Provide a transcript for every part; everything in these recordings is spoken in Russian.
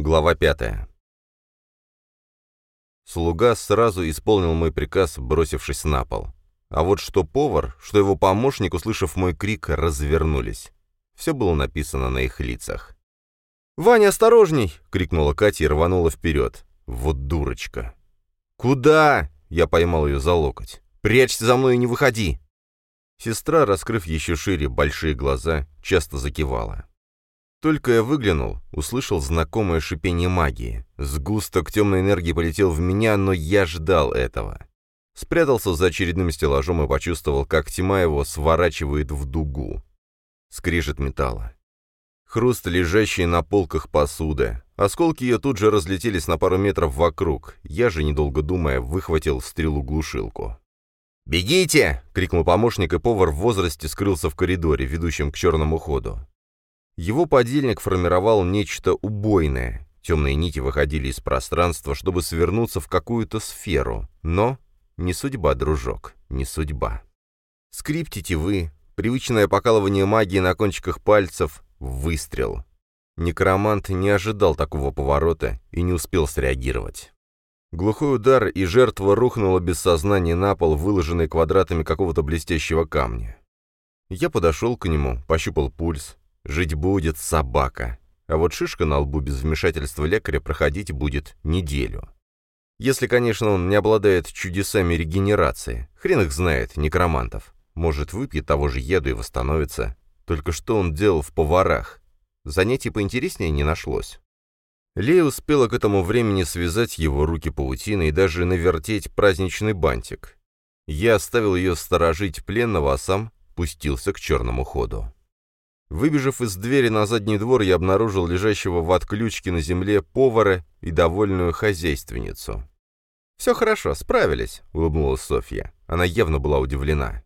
Глава пятая. Слуга сразу исполнил мой приказ, бросившись на пол. А вот что повар, что его помощник, услышав мой крик, развернулись. Все было написано на их лицах. «Ваня, осторожней!» — крикнула Катя и рванула вперед. Вот дурочка. «Куда?» — я поймал ее за локоть. «Прячься за мной и не выходи!» Сестра, раскрыв еще шире большие глаза, часто закивала. Только я выглянул, услышал знакомое шипение магии. Сгусток темной энергии полетел в меня, но я ждал этого. Спрятался за очередным стеллажом и почувствовал, как тьма его сворачивает в дугу. Скрежет металла. Хруст, лежащий на полках посуды. Осколки ее тут же разлетелись на пару метров вокруг. Я же, недолго думая, выхватил стрелу-глушилку. «Бегите!» — крикнул помощник, и повар в возрасте скрылся в коридоре, ведущем к черному ходу. Его подельник формировал нечто убойное. Темные нити выходили из пространства, чтобы свернуться в какую-то сферу. Но не судьба, дружок, не судьба. Скрип тетивы, привычное покалывание магии на кончиках пальцев, выстрел. Некромант не ожидал такого поворота и не успел среагировать. Глухой удар, и жертва рухнула без сознания на пол, выложенный квадратами какого-то блестящего камня. Я подошел к нему, пощупал пульс, Жить будет собака. А вот шишка на лбу без вмешательства лекаря проходить будет неделю. Если, конечно, он не обладает чудесами регенерации. Хрен их знает, некромантов. Может, выпьет того же еду и восстановится. Только что он делал в поварах? Занятий поинтереснее не нашлось. Лея успела к этому времени связать его руки паутиной и даже навертеть праздничный бантик. Я оставил ее сторожить пленного, а сам пустился к черному ходу. Выбежав из двери на задний двор, я обнаружил лежащего в отключке на земле повара и довольную хозяйственницу. «Все хорошо, справились», — улыбнулась Софья. Она явно была удивлена.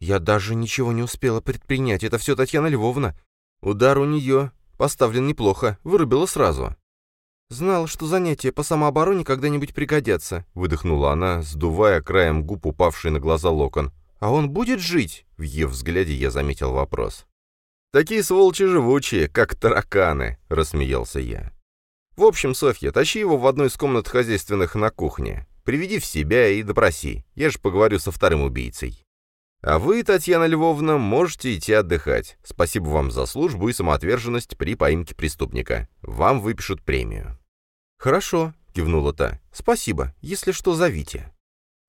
«Я даже ничего не успела предпринять, это все Татьяна Львовна. Удар у нее поставлен неплохо, вырубила сразу». «Знала, что занятия по самообороне когда-нибудь пригодятся», — выдохнула она, сдувая краем губ упавший на глаза локон. «А он будет жить?» — в ее взгляде я заметил вопрос. «Такие сволочи живучие, как тараканы», — рассмеялся я. «В общем, Софья, тащи его в одну из комнат хозяйственных на кухне. Приведи в себя и допроси. Я же поговорю со вторым убийцей. А вы, Татьяна Львовна, можете идти отдыхать. Спасибо вам за службу и самоотверженность при поимке преступника. Вам выпишут премию». «Хорошо», — кивнула та. «Спасибо. Если что, зовите».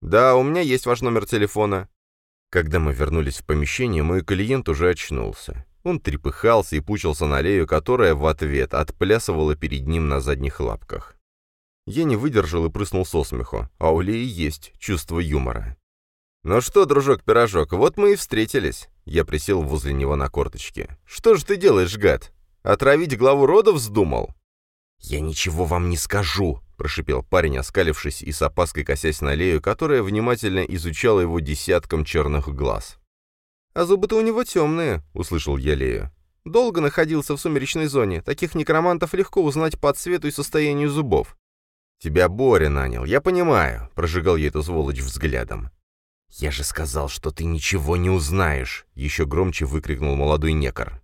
«Да, у меня есть ваш номер телефона». Когда мы вернулись в помещение, мой клиент уже очнулся. Он трепыхался и пучился на Лею, которая в ответ отплясывала перед ним на задних лапках. Я не выдержал и прыснул со смеху, а у Леи есть чувство юмора. «Ну что, дружок-пирожок, вот мы и встретились». Я присел возле него на корточке. «Что же ты делаешь, гад? Отравить главу рода вздумал?» «Я ничего вам не скажу», — прошипел парень, оскалившись и с опаской косясь на Лею, которая внимательно изучала его десятком черных глаз. «А зубы-то у него темные», — услышал я Лею. «Долго находился в сумеречной зоне. Таких некромантов легко узнать по цвету и состоянию зубов». «Тебя Боря нанял, я понимаю», — прожигал я эту сволочь взглядом. «Я же сказал, что ты ничего не узнаешь», — еще громче выкрикнул молодой некор.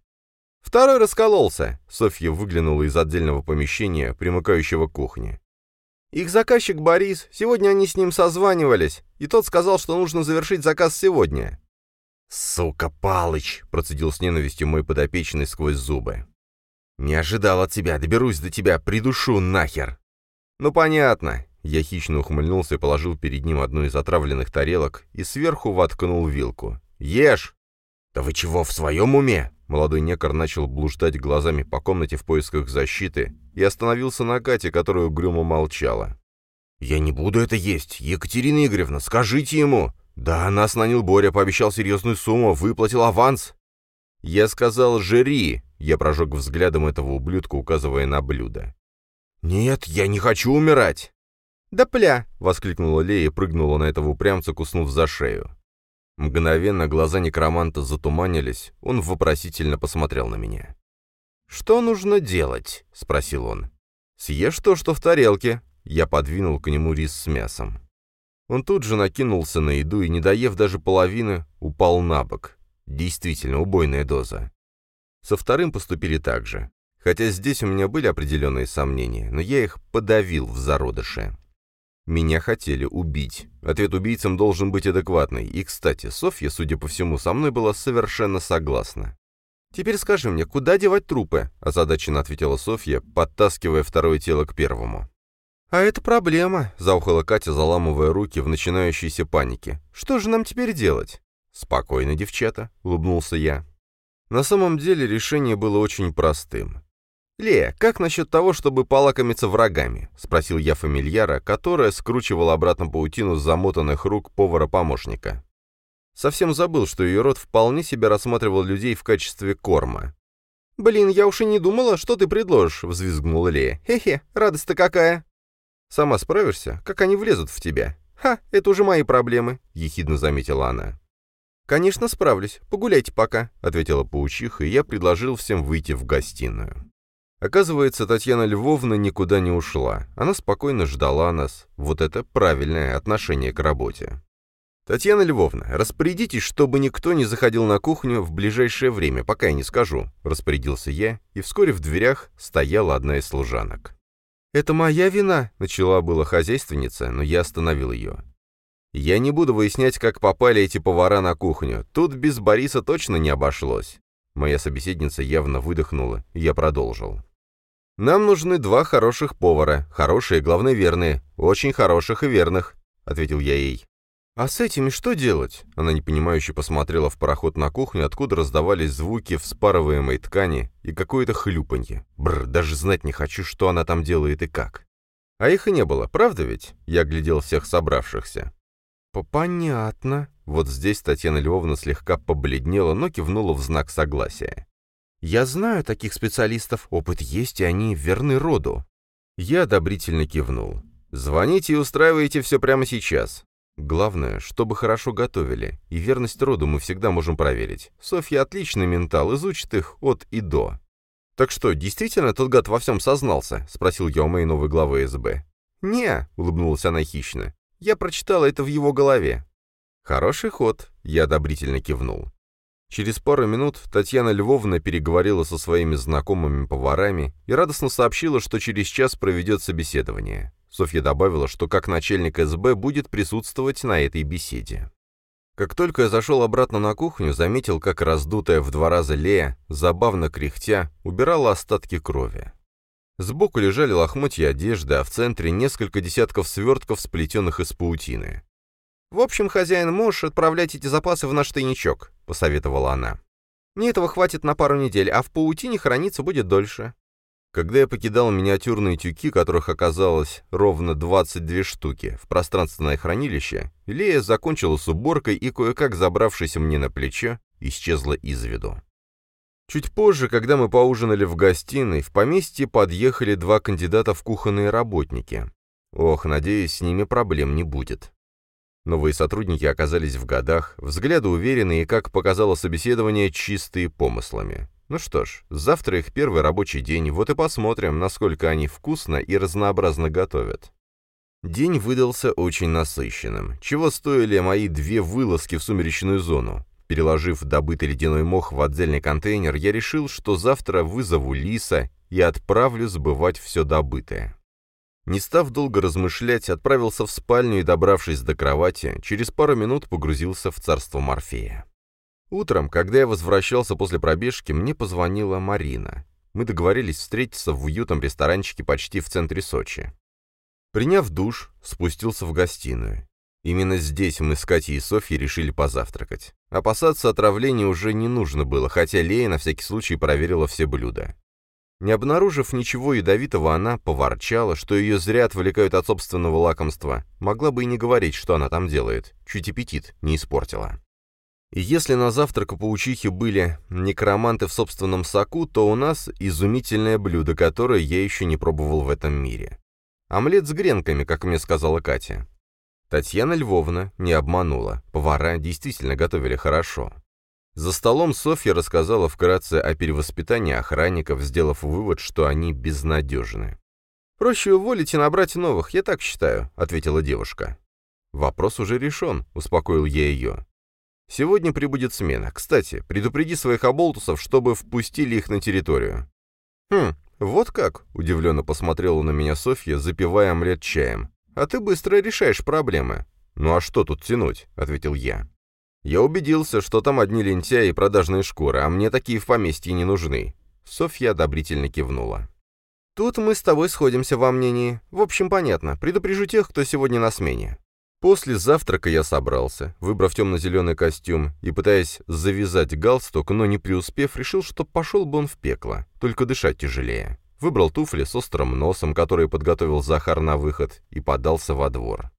«Второй раскололся», — Софья выглянула из отдельного помещения, примыкающего к кухне. «Их заказчик Борис, сегодня они с ним созванивались, и тот сказал, что нужно завершить заказ сегодня. «Сука, Палыч!» — процедил с ненавистью мой подопечный сквозь зубы. «Не ожидал от тебя, доберусь до тебя, придушу нахер!» «Ну, понятно!» Я хищно ухмыльнулся и положил перед ним одну из отравленных тарелок и сверху воткнул вилку. «Ешь!» «Да вы чего, в своем уме?» Молодой некор начал блуждать глазами по комнате в поисках защиты и остановился на Кате, которая угрюмо молчала. «Я не буду это есть! Екатерина Игоревна, скажите ему!» «Да, нас нанял Боря, пообещал серьезную сумму, выплатил аванс». «Я сказал, жри!» — я прожег взглядом этого ублюдка, указывая на блюдо. «Нет, я не хочу умирать!» «Да пля!» — воскликнула Лея и прыгнула на этого упрямца, куснув за шею. Мгновенно глаза некроманта затуманились, он вопросительно посмотрел на меня. «Что нужно делать?» — спросил он. «Съешь то, что в тарелке». Я подвинул к нему рис с мясом. Он тут же накинулся на еду и, не доев даже половины, упал на бок. Действительно, убойная доза. Со вторым поступили так же. Хотя здесь у меня были определенные сомнения, но я их подавил в зародыше. Меня хотели убить. Ответ убийцам должен быть адекватный. И, кстати, Софья, судя по всему, со мной была совершенно согласна. «Теперь скажи мне, куда девать трупы?» – озадаченно ответила Софья, подтаскивая второе тело к первому. «А это проблема», — заухала Катя, заламывая руки в начинающейся панике. «Что же нам теперь делать?» «Спокойно, девчата», — улыбнулся я. На самом деле решение было очень простым. «Лея, как насчет того, чтобы полакомиться врагами?» — спросил я фамильяра, которая скручивала обратно паутину с замотанных рук повара-помощника. Совсем забыл, что ее род вполне себе рассматривал людей в качестве корма. «Блин, я уж и не думала, что ты предложишь», — взвизгнула Лея. «Хе-хе, радость-то какая!» Сама справишься? Как они влезут в тебя? Ха, это уже мои проблемы», — ехидно заметила она. «Конечно, справлюсь. Погуляйте пока», — ответила паучиха, и я предложил всем выйти в гостиную. Оказывается, Татьяна Львовна никуда не ушла. Она спокойно ждала нас. Вот это правильное отношение к работе. «Татьяна Львовна, распорядитесь, чтобы никто не заходил на кухню в ближайшее время, пока я не скажу», — распорядился я, и вскоре в дверях стояла одна из служанок. «Это моя вина», — начала была хозяйственница, но я остановил ее. «Я не буду выяснять, как попали эти повара на кухню. Тут без Бориса точно не обошлось». Моя собеседница явно выдохнула, и я продолжил. «Нам нужны два хороших повара, хорошие, главное, верные, очень хороших и верных», — ответил я ей. «А с этими что делать?» Она непонимающе посмотрела в пароход на кухню, откуда раздавались звуки вспарываемой ткани и какое-то хлюпанье. Бррр, даже знать не хочу, что она там делает и как. А их и не было, правда ведь? Я глядел всех собравшихся. «Понятно». Вот здесь Татьяна Львовна слегка побледнела, но кивнула в знак согласия. «Я знаю таких специалистов, опыт есть, и они верны роду». Я одобрительно кивнул. «Звоните и устраивайте все прямо сейчас. Главное, чтобы хорошо готовили, и верность роду мы всегда можем проверить. Софья отличный ментал, изучит их от и до. «Так что, действительно тот гад во всем сознался?» — спросил я у моей новой главы СБ. «Не», — улыбнулась она хищно. «Я прочитала это в его голове». «Хороший ход», — я одобрительно кивнул. Через пару минут Татьяна Львовна переговорила со своими знакомыми поварами и радостно сообщила, что через час проведет собеседование. Софья добавила, что как начальник СБ будет присутствовать на этой беседе. Как только я зашел обратно на кухню, заметил, как раздутая в два раза Лея, забавно кряхтя, убирала остатки крови. Сбоку лежали лохмотья одежды, а в центре несколько десятков свертков, сплетенных из паутины. «В общем, хозяин, можешь отправлять эти запасы в наш тайничок», — посоветовала она. «Мне этого хватит на пару недель, а в паутине храниться будет дольше. Когда я покидал миниатюрные тюки, которых оказалось ровно 22 штуки, в пространственное хранилище, Лея закончила с уборкой и, кое-как забравшись мне на плечо, исчезла из виду. Чуть позже, когда мы поужинали в гостиной, в поместье подъехали два кандидата в кухонные работники. Ох, надеюсь, с ними проблем не будет. Новые сотрудники оказались в годах, взгляды уверенные и, как показало собеседование, чистые помыслами. Ну что ж, завтра их первый рабочий день, вот и посмотрим, насколько они вкусно и разнообразно готовят. День выдался очень насыщенным. Чего стоили мои две вылазки в сумеречную зону? Переложив добытый ледяной мох в отдельный контейнер, я решил, что завтра вызову Лиса и отправлю сбывать все добытое. Не став долго размышлять, отправился в спальню и, добравшись до кровати, через пару минут погрузился в царство Морфея. Утром, когда я возвращался после пробежки, мне позвонила Марина. Мы договорились встретиться в уютном ресторанчике почти в центре Сочи. Приняв душ, спустился в гостиную. Именно здесь мы с Катей и Софьей решили позавтракать. Опасаться отравления уже не нужно было, хотя Лея на всякий случай проверила все блюда. Не обнаружив ничего ядовитого, она поворчала, что ее зря отвлекают от собственного лакомства. Могла бы и не говорить, что она там делает. Чуть аппетит не испортила. И если на завтрак у паучихи были некроманты в собственном соку, то у нас изумительное блюдо, которое я еще не пробовал в этом мире. Омлет с гренками, как мне сказала Катя. Татьяна Львовна не обманула. Повара действительно готовили хорошо. За столом Софья рассказала вкратце о перевоспитании охранников, сделав вывод, что они безнадежны. «Проще уволить и набрать новых, я так считаю», — ответила девушка. «Вопрос уже решен», — успокоил я ее. Сегодня прибудет смена. Кстати, предупреди своих оболтусов, чтобы впустили их на территорию». «Хм, вот как?» — удивленно посмотрела на меня Софья, запивая омлет чаем. «А ты быстро решаешь проблемы». «Ну а что тут тянуть?» — ответил я. «Я убедился, что там одни лентяи и продажные шкуры, а мне такие в поместье не нужны». Софья одобрительно кивнула. «Тут мы с тобой сходимся во мнении. В общем, понятно. Предупрежу тех, кто сегодня на смене». После завтрака я собрался, выбрав темно-зеленый костюм и пытаясь завязать галстук, но не преуспев, решил, что пошел бы он в пекло, только дышать тяжелее. Выбрал туфли с острым носом, которые подготовил Захар на выход, и подался во двор.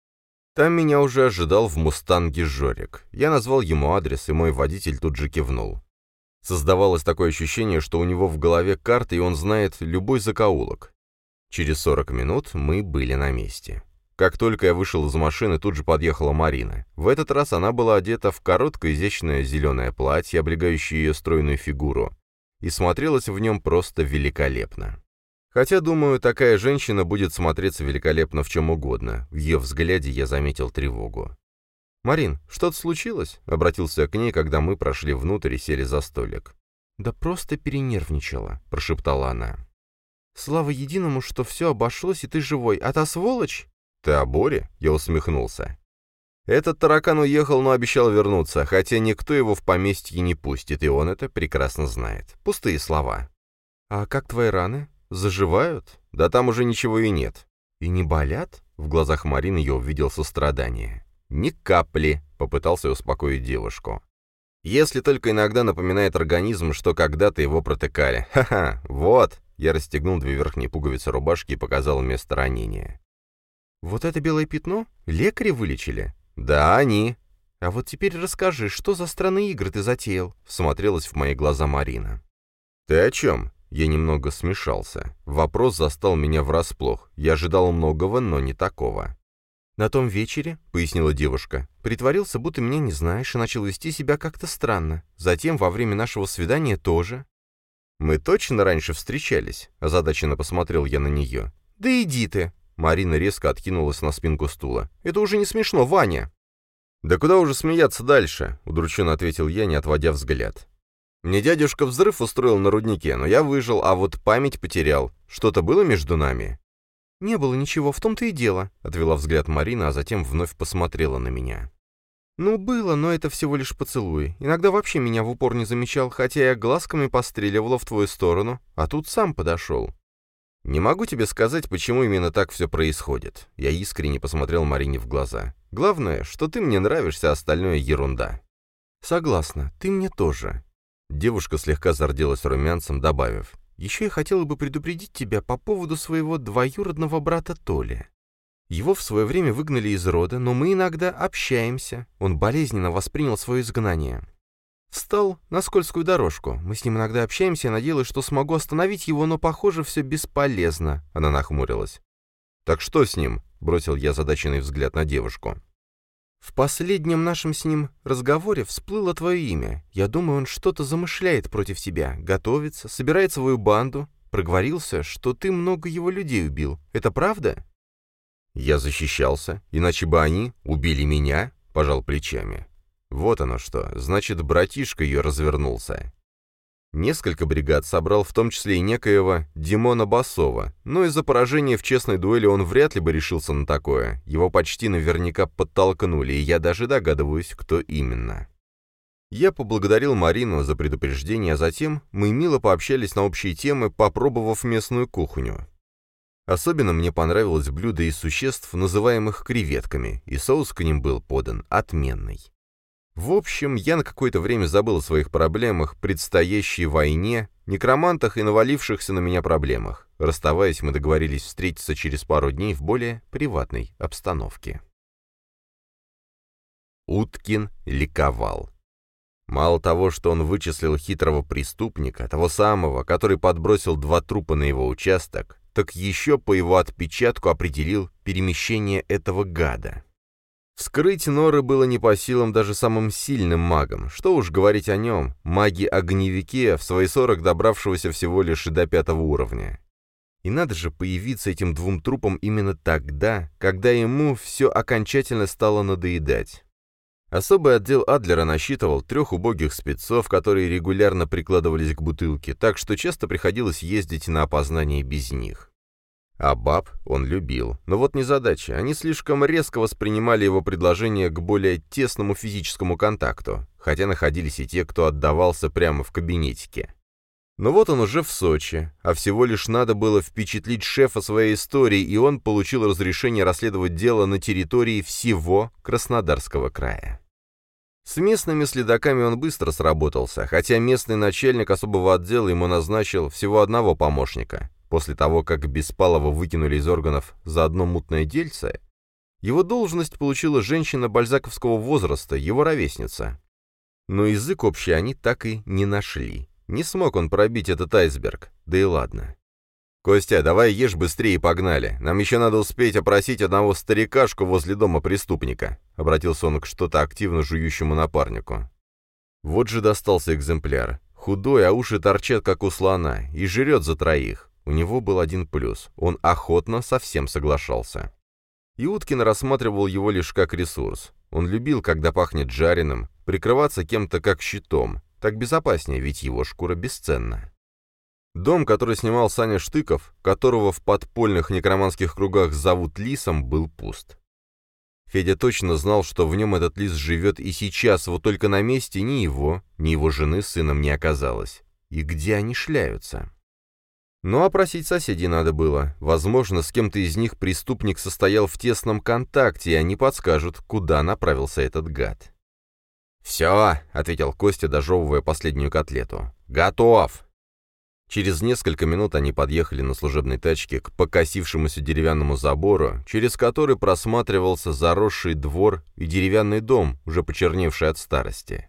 Там меня уже ожидал в «Мустанге» Жорик. Я назвал ему адрес, и мой водитель тут же кивнул. Создавалось такое ощущение, что у него в голове карта, и он знает любой закоулок. Через 40 минут мы были на месте. Как только я вышел из машины, тут же подъехала Марина. В этот раз она была одета в короткое изящное зеленое платье, облегающее ее стройную фигуру, и смотрелась в нем просто великолепно. Хотя, думаю, такая женщина будет смотреться великолепно в чем угодно. В ее взгляде я заметил тревогу. «Марин, что-то случилось?» — обратился к ней, когда мы прошли внутрь и сели за столик. «Да просто перенервничала», — прошептала она. «Слава единому, что все обошлось, и ты живой, а та сволочь...» «Ты о Боре?» — я усмехнулся. Этот таракан уехал, но обещал вернуться, хотя никто его в поместье не пустит, и он это прекрасно знает. Пустые слова. «А как твои раны? Заживают? Да там уже ничего и нет. И не болят?» В глазах Марины я увидел сострадание. «Ни капли», — попытался успокоить девушку. «Если только иногда напоминает организм, что когда-то его протыкали. Ха-ха, вот!» Я расстегнул две верхние пуговицы рубашки и показал место ранения. «Вот это белое пятно? Лекари вылечили?» «Да, они». «А вот теперь расскажи, что за странные игры ты затеял?» — смотрелась в мои глаза Марина. «Ты о чем?» Я немного смешался. Вопрос застал меня врасплох. Я ожидал многого, но не такого. «На том вечере», — пояснила девушка, — «притворился, будто меня не знаешь, и начал вести себя как-то странно. Затем, во время нашего свидания тоже». «Мы точно раньше встречались?» — озадаченно посмотрел я на нее. «Да иди ты!» Марина резко откинулась на спинку стула. «Это уже не смешно, Ваня!» «Да куда уже смеяться дальше?» — удрученно ответил я, не отводя взгляд. «Мне дядюшка взрыв устроил на руднике, но я выжил, а вот память потерял. Что-то было между нами?» «Не было ничего, в том-то и дело», — отвела взгляд Марина, а затем вновь посмотрела на меня. «Ну, было, но это всего лишь поцелуй. Иногда вообще меня в упор не замечал, хотя я глазками постреливала в твою сторону, а тут сам подошел. «Не могу тебе сказать, почему именно так все происходит». Я искренне посмотрел Марине в глаза. «Главное, что ты мне нравишься, а остальное ерунда». «Согласна, ты мне тоже». Девушка слегка зарделась румянцем, добавив. «Еще я хотела бы предупредить тебя по поводу своего двоюродного брата Толи. Его в свое время выгнали из рода, но мы иногда общаемся. Он болезненно воспринял свое изгнание. Встал на скользкую дорожку. Мы с ним иногда общаемся, я надеялась, что смогу остановить его, но, похоже, все бесполезно. Она нахмурилась. «Так что с ним?» — бросил я задаченный взгляд на девушку. «В последнем нашем с ним разговоре всплыло твое имя. Я думаю, он что-то замышляет против тебя, готовится, собирает свою банду. Проговорился, что ты много его людей убил. Это правда?» «Я защищался, иначе бы они убили меня», — пожал плечами. Вот оно что, значит, братишка ее развернулся. Несколько бригад собрал, в том числе и некоего Димона Басова, но из-за поражения в честной дуэли он вряд ли бы решился на такое. Его почти наверняка подтолкнули, и я даже догадываюсь, кто именно. Я поблагодарил Марину за предупреждение, а затем мы мило пообщались на общие темы, попробовав местную кухню. Особенно мне понравилось блюдо из существ, называемых креветками, и соус к ним был подан отменный. В общем, я на какое-то время забыл о своих проблемах, предстоящей войне, некромантах и навалившихся на меня проблемах. Расставаясь, мы договорились встретиться через пару дней в более приватной обстановке. Уткин ликовал. Мало того, что он вычислил хитрого преступника, того самого, который подбросил два трупа на его участок, так еще по его отпечатку определил перемещение этого гада. Вскрыть норы было не по силам даже самым сильным магам. Что уж говорить о нем, маги-огневике, в свои сорок добравшегося всего лишь до пятого уровня. И надо же появиться этим двум трупам именно тогда, когда ему все окончательно стало надоедать. Особый отдел Адлера насчитывал трех убогих спецов, которые регулярно прикладывались к бутылке, так что часто приходилось ездить на опознание без них. А баб он любил. Но вот незадача, они слишком резко воспринимали его предложение к более тесному физическому контакту, хотя находились и те, кто отдавался прямо в кабинетике. Но вот он уже в Сочи, а всего лишь надо было впечатлить шефа своей истории, и он получил разрешение расследовать дело на территории всего Краснодарского края. С местными следаками он быстро сработался, хотя местный начальник особого отдела ему назначил всего одного помощника. После того, как Беспалова выкинули из органов за одно мутное дельце, его должность получила женщина бальзаковского возраста, его ровесница. Но язык общий они так и не нашли. Не смог он пробить этот айсберг, да и ладно. «Костя, давай ешь быстрее и погнали. Нам еще надо успеть опросить одного старикашку возле дома преступника», — обратился он к что-то активно жующему напарнику. Вот же достался экземпляр. Худой, а уши торчат, как у слона, и жрет за троих. У него был один плюс. Он охотно совсем соглашался. И Уткин рассматривал его лишь как ресурс. Он любил, когда пахнет жареным, прикрываться кем-то как щитом. Так безопаснее, ведь его шкура бесценна. Дом, который снимал Саня Штыков, которого в подпольных некроманских кругах зовут Лисом, был пуст. Федя точно знал, что в нем этот лис живет и сейчас, вот только на месте ни его, ни его жены с сыном не оказалось. И где они шляются? Ну, опросить соседей надо было. Возможно, с кем-то из них преступник состоял в тесном контакте, и они подскажут, куда направился этот гад. «Все», — ответил Костя, дожевывая последнюю котлету. «Готов!» Через несколько минут они подъехали на служебной тачке к покосившемуся деревянному забору, через который просматривался заросший двор и деревянный дом, уже почерневший от старости.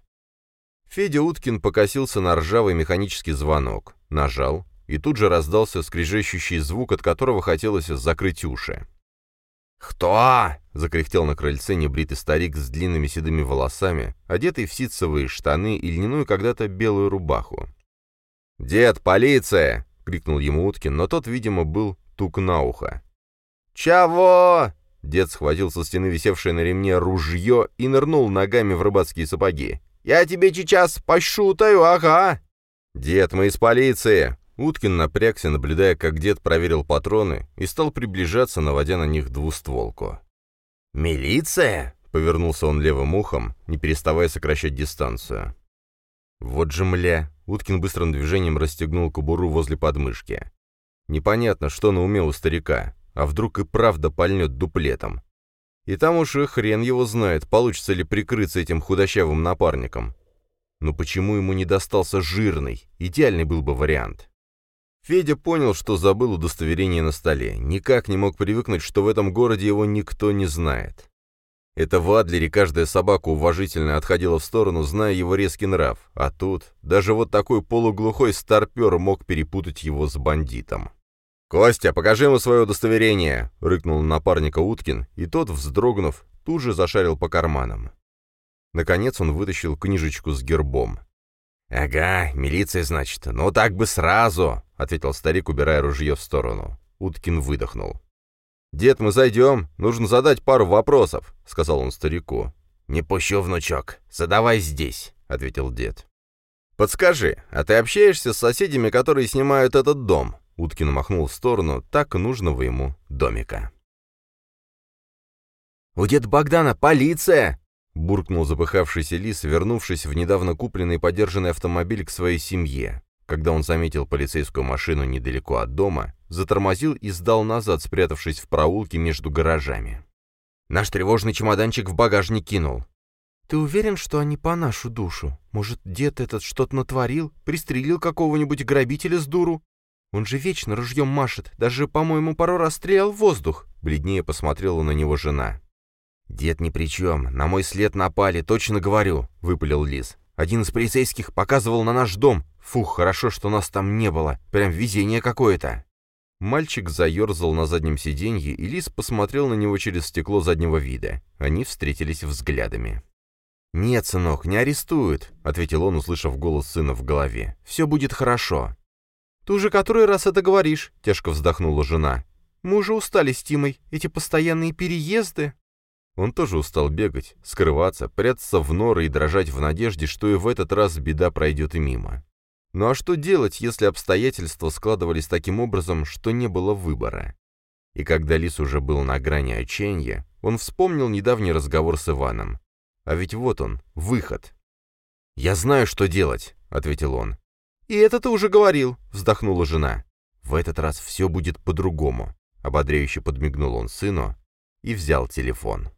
Федя Уткин покосился на ржавый механический звонок, нажал, и тут же раздался скрежещущий звук, от которого хотелось закрыть уши. «Кто?» — закряхтел на крыльце небритый старик с длинными седыми волосами, одетый в ситцевые штаны и льняную когда-то белую рубаху. «Дед, полиция!» — крикнул ему Уткин, но тот, видимо, был тук на ухо. «Чего?» Дед схватил со стены висевшее на ремне ружье и нырнул ногами в рыбацкие сапоги. «Я тебе сейчас пошутаю, ага!» «Дед, мы из полиции!» Уткин напрягся, наблюдая, как дед проверил патроны и стал приближаться, наводя на них двустволку. «Милиция?» — повернулся он левым ухом, не переставая сокращать дистанцию. «Вот же мля!» Уткин быстрым движением расстегнул кобуру возле подмышки. Непонятно, что на уме у старика, а вдруг и правда пальнет дуплетом. И там уж и хрен его знает, получится ли прикрыться этим худощавым напарником. Но почему ему не достался жирный? Идеальный был бы вариант. Федя понял, что забыл удостоверение на столе. Никак не мог привыкнуть, что в этом городе его никто не знает. Это в Адлере каждая собака уважительно отходила в сторону, зная его резкий нрав, а тут даже вот такой полуглухой старпер мог перепутать его с бандитом. «Костя, покажи ему свое удостоверение!» — рыкнул напарника Уткин, и тот, вздрогнув, тут же зашарил по карманам. Наконец он вытащил книжечку с гербом. «Ага, милиция, значит. Ну так бы сразу!» — ответил старик, убирая ружье в сторону. Уткин выдохнул. «Дед, мы зайдем. Нужно задать пару вопросов», — сказал он старику. «Не пущу, внучок. Задавай здесь», — ответил дед. «Подскажи, а ты общаешься с соседями, которые снимают этот дом?» Уткин махнул в сторону так нужного ему домика. «У деда Богдана полиция!» — буркнул запыхавшийся лис, вернувшись в недавно купленный и подержанный автомобиль к своей семье. Когда он заметил полицейскую машину недалеко от дома, затормозил и сдал назад, спрятавшись в проулке между гаражами. Наш тревожный чемоданчик в багажник кинул. «Ты уверен, что они по нашу душу? Может, дед этот что-то натворил? Пристрелил какого-нибудь грабителя с дуру? Он же вечно ружьем машет, даже, по-моему, пару раз стрелял в воздух!» Бледнее посмотрела на него жена. «Дед ни при чем, на мой след напали, точно говорю», — выпалил Лис. «Один из полицейских показывал на наш дом. Фух, хорошо, что нас там не было. Прям везение какое-то». Мальчик заерзал на заднем сиденье, и Лис посмотрел на него через стекло заднего вида. Они встретились взглядами. «Нет, сынок, не арестуют», — ответил он, услышав голос сына в голове. «Все будет хорошо». «Ты уже который раз это говоришь?» — тяжко вздохнула жена. «Мы уже устали с Тимой. Эти постоянные переезды». Он тоже устал бегать, скрываться, прятаться в норы и дрожать в надежде, что и в этот раз беда пройдет и мимо. Ну а что делать, если обстоятельства складывались таким образом, что не было выбора? И когда Лис уже был на грани отчаяния, он вспомнил недавний разговор с Иваном. А ведь вот он, выход. «Я знаю, что делать», — ответил он. «И это ты уже говорил», — вздохнула жена. «В этот раз все будет по-другому», — ободряюще подмигнул он сыну и взял телефон.